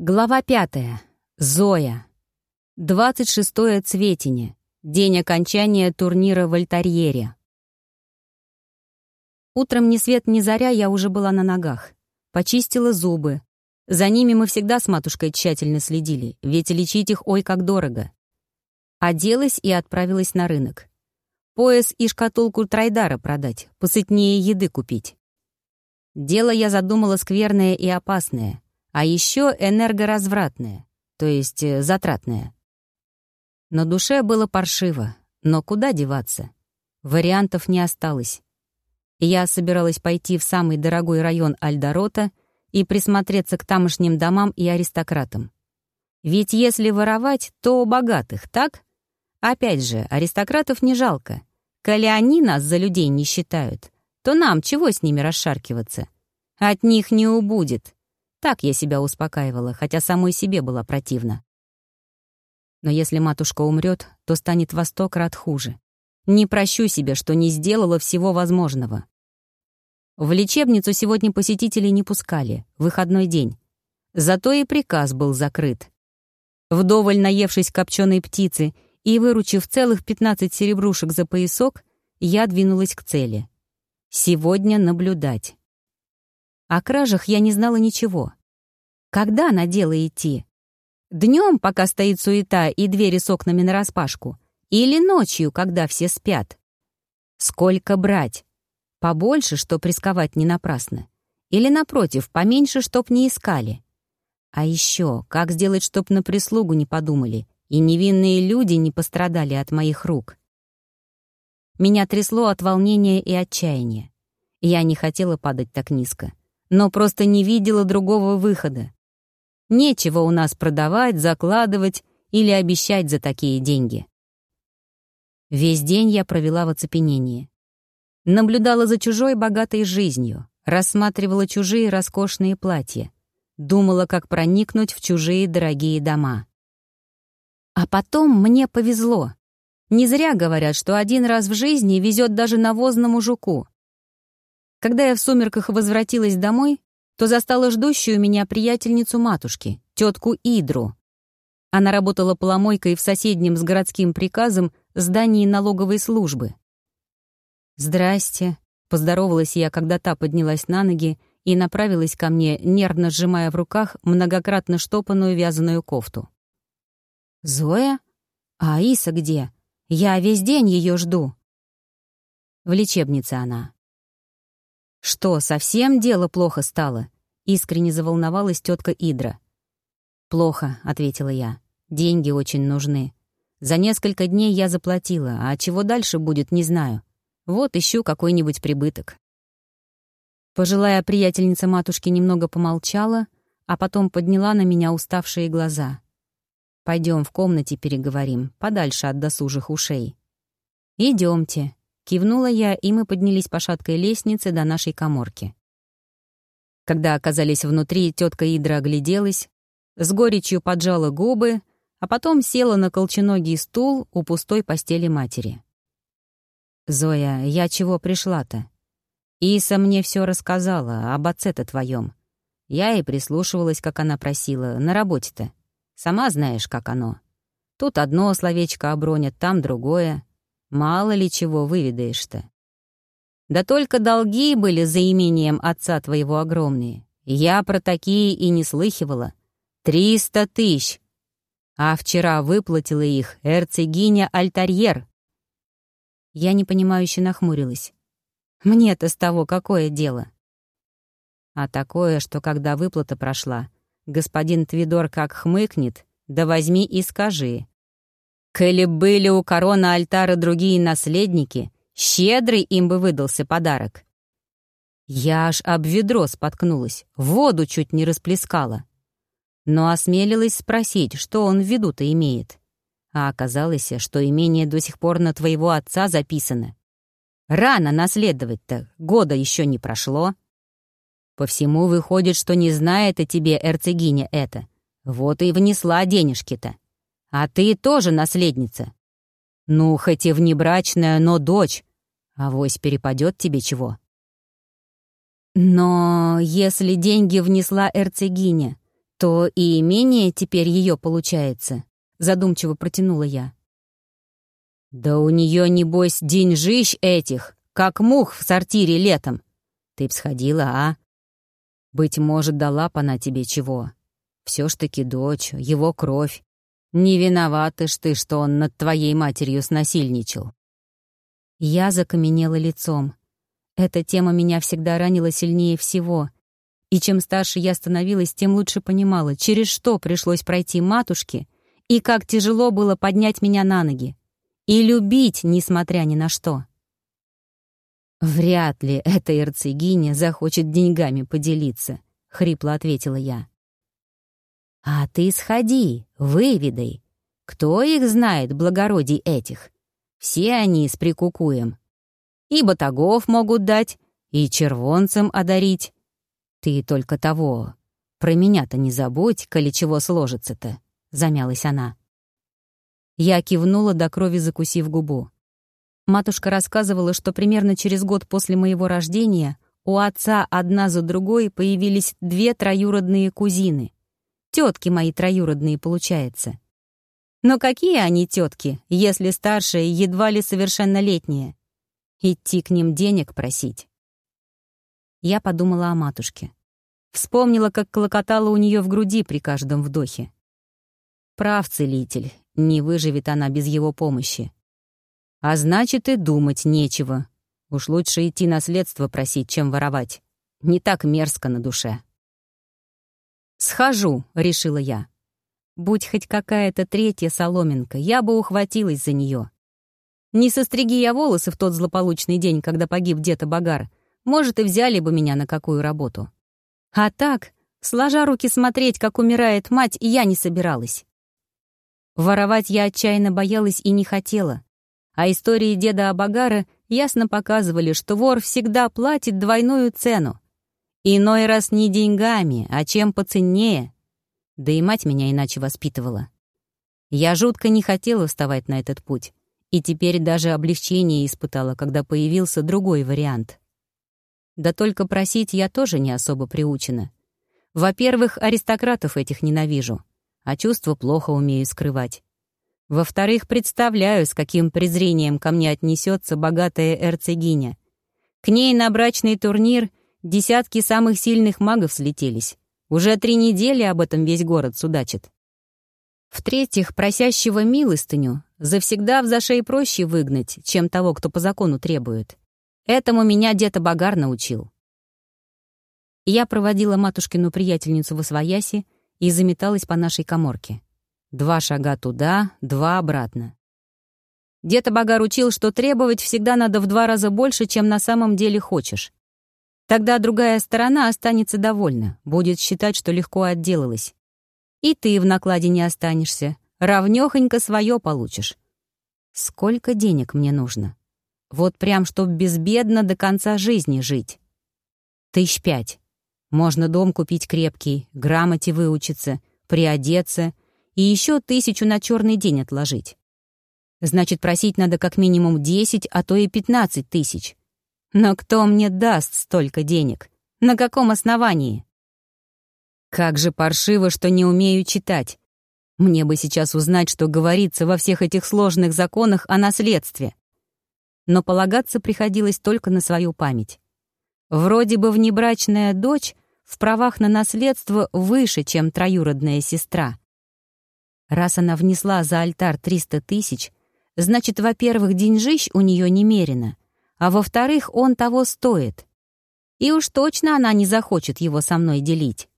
Глава пятая. Зоя. 26 Цветине. День окончания турнира в Альтарьере. Утром ни свет ни заря я уже была на ногах. Почистила зубы. За ними мы всегда с матушкой тщательно следили, ведь лечить их ой как дорого. Оделась и отправилась на рынок. Пояс и шкатулку Трайдара продать, посытнее еды купить. Дело я задумала скверное и опасное — а еще энергоразвратное, то есть э, затратное. На душе было паршиво, но куда деваться? Вариантов не осталось. Я собиралась пойти в самый дорогой район Альдорота и присмотреться к тамошним домам и аристократам. Ведь если воровать, то у богатых, так? Опять же, аристократов не жалко. Коли они нас за людей не считают, то нам чего с ними расшаркиваться? От них не убудет. Так я себя успокаивала, хотя самой себе была противна. Но если матушка умрет, то станет во сто крат хуже. Не прощу себе, что не сделала всего возможного. В лечебницу сегодня посетителей не пускали, выходной день. Зато и приказ был закрыт. Вдоволь наевшись копченой птицы и выручив целых 15 серебрушек за поясок, я двинулась к цели. Сегодня наблюдать. О кражах я не знала ничего. Когда на дело идти? Днем, пока стоит суета и двери с окнами нараспашку? Или ночью, когда все спят? Сколько брать? Побольше, чтоб рисковать не напрасно? Или, напротив, поменьше, чтоб не искали? А еще, как сделать, чтоб на прислугу не подумали, и невинные люди не пострадали от моих рук? Меня трясло от волнения и отчаяния. Я не хотела падать так низко но просто не видела другого выхода. Нечего у нас продавать, закладывать или обещать за такие деньги. Весь день я провела в оцепенении. Наблюдала за чужой богатой жизнью, рассматривала чужие роскошные платья, думала, как проникнуть в чужие дорогие дома. А потом мне повезло. Не зря говорят, что один раз в жизни везет даже навозному жуку. Когда я в сумерках возвратилась домой, то застала ждущую меня приятельницу матушки, тетку Идру. Она работала поломойкой в соседнем с городским приказом здании налоговой службы. «Здрасте», — поздоровалась я, когда та поднялась на ноги и направилась ко мне, нервно сжимая в руках многократно штопанную вязаную кофту. «Зоя? А Иса где? Я весь день ее жду». В лечебнице она. «Что, совсем дело плохо стало?» — искренне заволновалась тетка Идра. «Плохо», — ответила я. «Деньги очень нужны. За несколько дней я заплатила, а чего дальше будет, не знаю. Вот ищу какой-нибудь прибыток». Пожилая приятельница матушки немного помолчала, а потом подняла на меня уставшие глаза. Пойдем в комнате переговорим, подальше от досужих ушей». Идемте, Кивнула я, и мы поднялись по шаткой лестнице до нашей коморки. Когда оказались внутри, тетка Идра огляделась, с горечью поджала губы, а потом села на колченогий стул у пустой постели матери. «Зоя, я чего пришла-то? Иса мне все рассказала об отце-то твоем. Я и прислушивалась, как она просила, на работе-то. Сама знаешь, как оно. Тут одно словечко обронят, там другое. Мало ли чего выведаешь-то. Да только долги были за имением отца твоего огромные. Я про такие и не слыхивала. Триста тысяч. А вчера выплатила их эрцегиня Альтарьер. Я непонимающе нахмурилась. Мне-то с того какое дело? А такое, что когда выплата прошла, господин Твидор как хмыкнет, да возьми и скажи, Коли были у корона альтара другие наследники, щедрый им бы выдался подарок. Я аж об ведро споткнулась, воду чуть не расплескала. Но осмелилась спросить, что он в виду-то имеет. А оказалось, что имение до сих пор на твоего отца записано. Рано наследовать-то, года еще не прошло. По всему выходит, что не знает о тебе эрцегиня это. Вот и внесла денежки-то. А ты тоже наследница. Ну, хоть и внебрачная, но дочь. Авось перепадет тебе чего. Но если деньги внесла эрцегиня, «То и имение теперь ее получается», — задумчиво протянула я. «Да у нее, небось, деньжищ этих, как мух в сортире летом. Ты б сходила, а? Быть может, дала б она тебе чего. Все ж таки дочь, его кровь. Не виновата ж ты, что он над твоей матерью снасильничал». Я закаменела лицом. Эта тема меня всегда ранила сильнее всего. И чем старше я становилась, тем лучше понимала, через что пришлось пройти матушке и как тяжело было поднять меня на ноги. И любить, несмотря ни на что. «Вряд ли эта эрцегиня захочет деньгами поделиться», — хрипло ответила я. «А ты сходи, выведай. Кто их знает, благородий этих? Все они с прикукуем. И батагов могут дать, и червонцам одарить. Ты только того. Про меня-то не забудь, коли чего сложится-то», — замялась она. Я кивнула до крови, закусив губу. Матушка рассказывала, что примерно через год после моего рождения у отца одна за другой появились две троюродные кузины. Тетки мои троюродные, получается. Но какие они тетки, если старшая едва ли совершеннолетняя? Идти к ним денег просить. Я подумала о матушке. Вспомнила, как клокотала у нее в груди при каждом вдохе. Прав целитель, не выживет она без его помощи. А значит, и думать нечего. Уж лучше идти наследство просить, чем воровать. Не так мерзко на душе. «Схожу», — решила я. Будь хоть какая-то третья соломинка, я бы ухватилась за нее. Не состриги я волосы в тот злополучный день, когда погиб дед Багар, может, и взяли бы меня на какую работу. А так, сложа руки смотреть, как умирает мать, я не собиралась. Воровать я отчаянно боялась и не хотела. А истории деда Абагара ясно показывали, что вор всегда платит двойную цену. Иной раз не деньгами, а чем поценнее. Да и мать меня иначе воспитывала. Я жутко не хотела вставать на этот путь, и теперь даже облегчение испытала, когда появился другой вариант. Да только просить я тоже не особо приучена. Во-первых, аристократов этих ненавижу а чувства плохо умею скрывать. Во-вторых, представляю, с каким презрением ко мне отнесется богатая эрцегиня. К ней на брачный турнир десятки самых сильных магов слетелись. Уже три недели об этом весь город судачит. В-третьих, просящего милостыню завсегда в зашей проще выгнать, чем того, кто по закону требует. Этому меня дед Багар научил. Я проводила матушкину приятельницу в Освояси, и заметалась по нашей коморке. Два шага туда, два обратно. Дед Абагар учил, что требовать всегда надо в два раза больше, чем на самом деле хочешь. Тогда другая сторона останется довольна, будет считать, что легко отделалась. И ты в накладе не останешься, равнёхонько свое получишь. Сколько денег мне нужно? Вот прям, чтоб безбедно до конца жизни жить. Тысяч пять. Можно дом купить крепкий, грамоте выучиться, приодеться и еще тысячу на черный день отложить. Значит, просить надо как минимум 10, а то и 15 тысяч. Но кто мне даст столько денег? На каком основании? Как же паршиво, что не умею читать. Мне бы сейчас узнать, что говорится во всех этих сложных законах о наследстве. Но полагаться приходилось только на свою память. Вроде бы внебрачная дочь в правах на наследство выше, чем троюродная сестра. Раз она внесла за альтар 300 тысяч, значит, во-первых, деньжищ у нее немерено, а во-вторых, он того стоит. И уж точно она не захочет его со мной делить.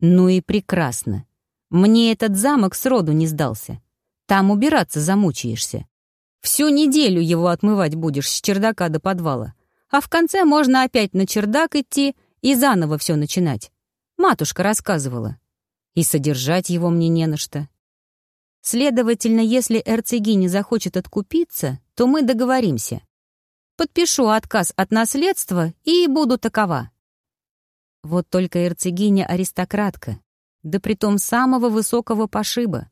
Ну и прекрасно. Мне этот замок сроду не сдался. Там убираться замучаешься. Всю неделю его отмывать будешь с чердака до подвала а в конце можно опять на чердак идти и заново все начинать. Матушка рассказывала. И содержать его мне не на что. Следовательно, если эрцегиня захочет откупиться, то мы договоримся. Подпишу отказ от наследства и буду такова. Вот только эрцегиня аристократка, да притом самого высокого пошиба.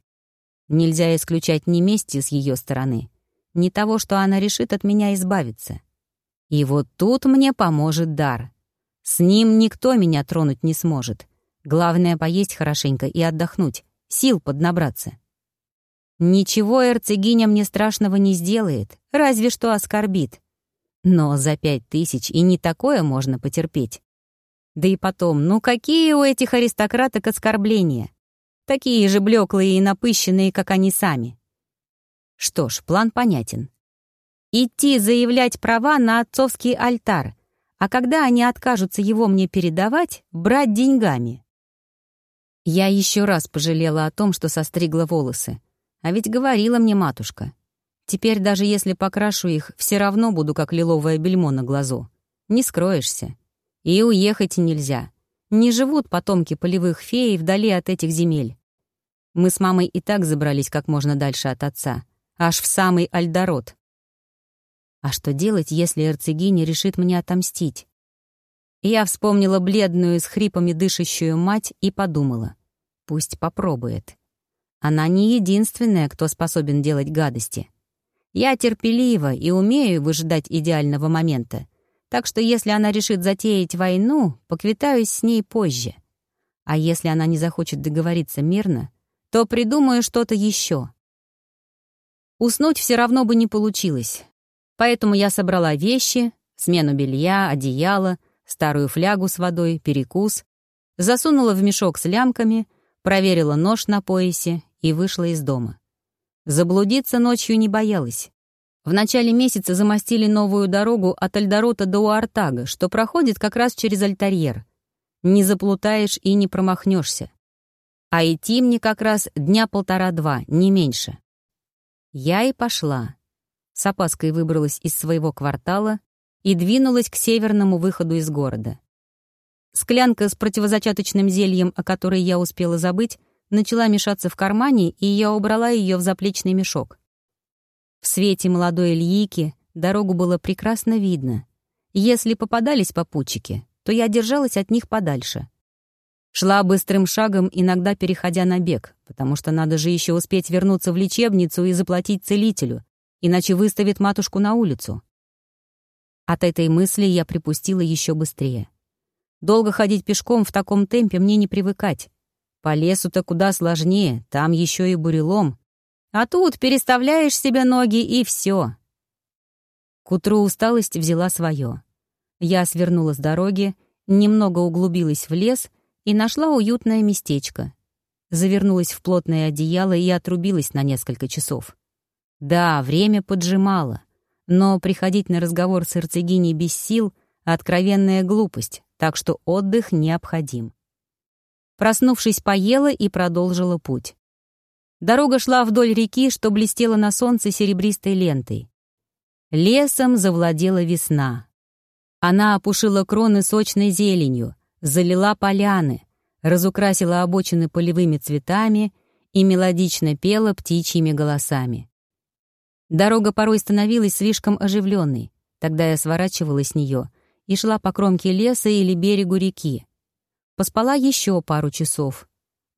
Нельзя исключать ни мести с ее стороны, ни того, что она решит от меня избавиться. И вот тут мне поможет дар. С ним никто меня тронуть не сможет. Главное — поесть хорошенько и отдохнуть, сил поднабраться. Ничего эрцегиня мне страшного не сделает, разве что оскорбит. Но за пять тысяч и не такое можно потерпеть. Да и потом, ну какие у этих аристократок оскорбления? Такие же блеклые и напыщенные, как они сами. Что ж, план понятен. Идти заявлять права на отцовский альтар, а когда они откажутся его мне передавать, брать деньгами. Я еще раз пожалела о том, что состригла волосы. А ведь говорила мне матушка. Теперь даже если покрашу их, все равно буду как лиловое бельмо на глазу. Не скроешься. И уехать нельзя. Не живут потомки полевых фей вдали от этих земель. Мы с мамой и так забрались как можно дальше от отца. Аж в самый Альдород. А что делать, если эрцегиня решит мне отомстить? Я вспомнила бледную, с хрипами дышащую мать и подумала. Пусть попробует. Она не единственная, кто способен делать гадости. Я терпелива и умею выжидать идеального момента, так что если она решит затеять войну, поквитаюсь с ней позже. А если она не захочет договориться мирно, то придумаю что-то еще. Уснуть все равно бы не получилось, поэтому я собрала вещи, смену белья, одеяло — старую флягу с водой, перекус, засунула в мешок с лямками, проверила нож на поясе и вышла из дома. Заблудиться ночью не боялась. В начале месяца замостили новую дорогу от Альдорота до Уартага, что проходит как раз через Альтарьер. Не заплутаешь и не промахнешься. А идти мне как раз дня полтора-два, не меньше. Я и пошла. С опаской выбралась из своего квартала и двинулась к северному выходу из города. Склянка с противозачаточным зельем, о которой я успела забыть, начала мешаться в кармане, и я убрала ее в заплечный мешок. В свете молодой льики дорогу было прекрасно видно. Если попадались попутчики, то я держалась от них подальше. Шла быстрым шагом, иногда переходя на бег, потому что надо же еще успеть вернуться в лечебницу и заплатить целителю, иначе выставит матушку на улицу. От этой мысли я припустила еще быстрее. Долго ходить пешком в таком темпе мне не привыкать. По лесу-то куда сложнее, там еще и бурелом. А тут переставляешь себе ноги и все. К утру усталость взяла свое. Я свернула с дороги, немного углубилась в лес и нашла уютное местечко. Завернулась в плотное одеяло и отрубилась на несколько часов. Да, время поджимало — но приходить на разговор с эрцегиней без сил — откровенная глупость, так что отдых необходим. Проснувшись, поела и продолжила путь. Дорога шла вдоль реки, что блестела на солнце серебристой лентой. Лесом завладела весна. Она опушила кроны сочной зеленью, залила поляны, разукрасила обочины полевыми цветами и мелодично пела птичьими голосами. Дорога порой становилась слишком оживленной. Тогда я сворачивала с нее и шла по кромке леса или берегу реки. Поспала еще пару часов.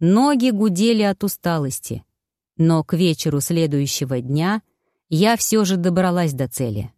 Ноги гудели от усталости. Но к вечеру следующего дня я все же добралась до цели.